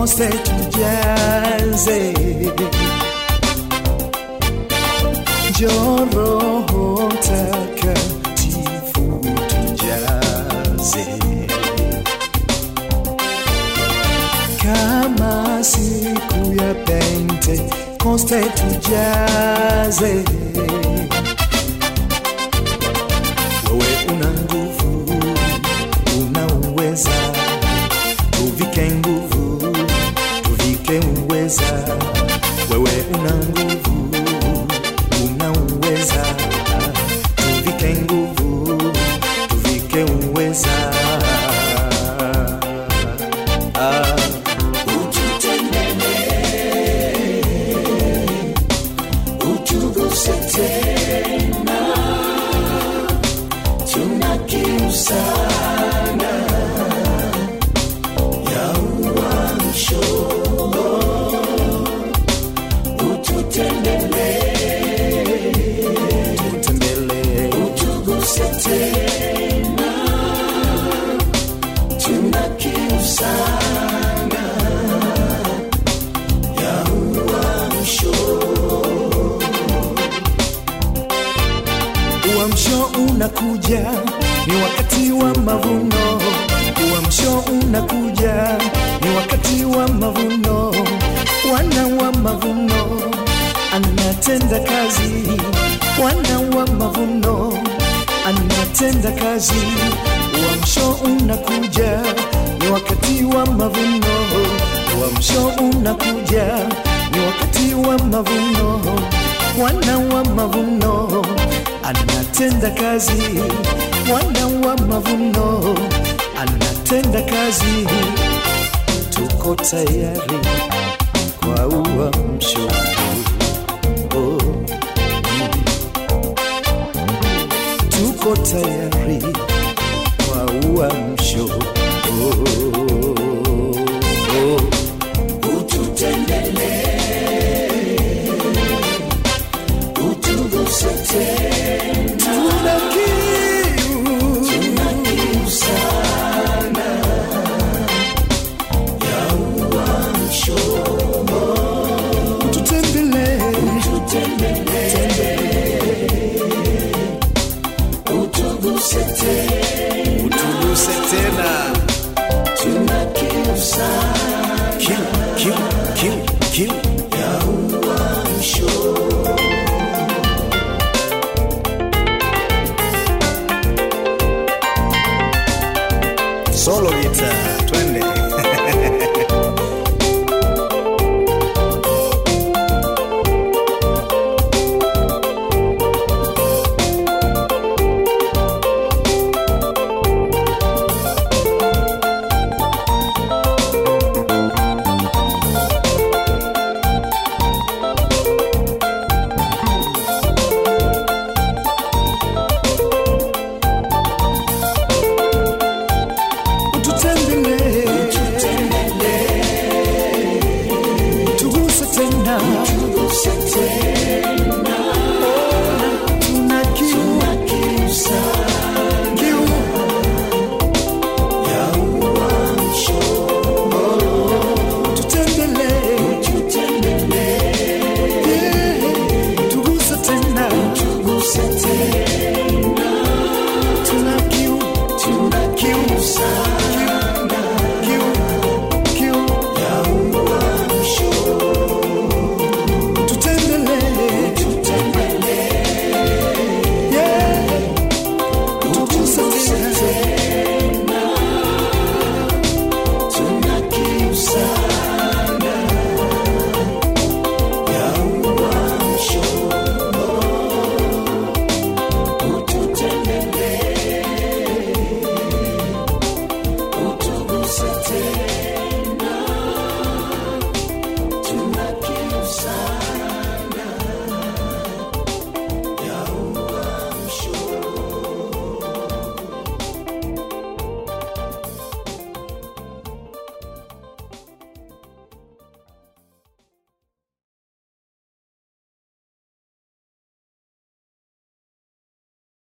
Pentekoste tujaze. Njoo Roho Mtakatifu tujaze kama siku ya Pentekoste tujaze. Uweza. Wewe una nguvu, una uweza, tuvike nguvu, tuvike uweza. Ah. utuguse tena, Uamsho unakuja, ni wakati wa mavuno. Uamsho unakuja, ni wakati wa mavuno. Wana wa mavuno anatenda kazi, wana wa mavuno anatenda kazi. Uamsho unakuja, ni wakati wa mavuno. Uamsho unakuja, ni wakati wa mavuno. Wana wa mavuno anatenda kazi, wana wa mavuno anatenda kazi. Tuko tayari sana kill, kill, kill, solo guitar twende. now.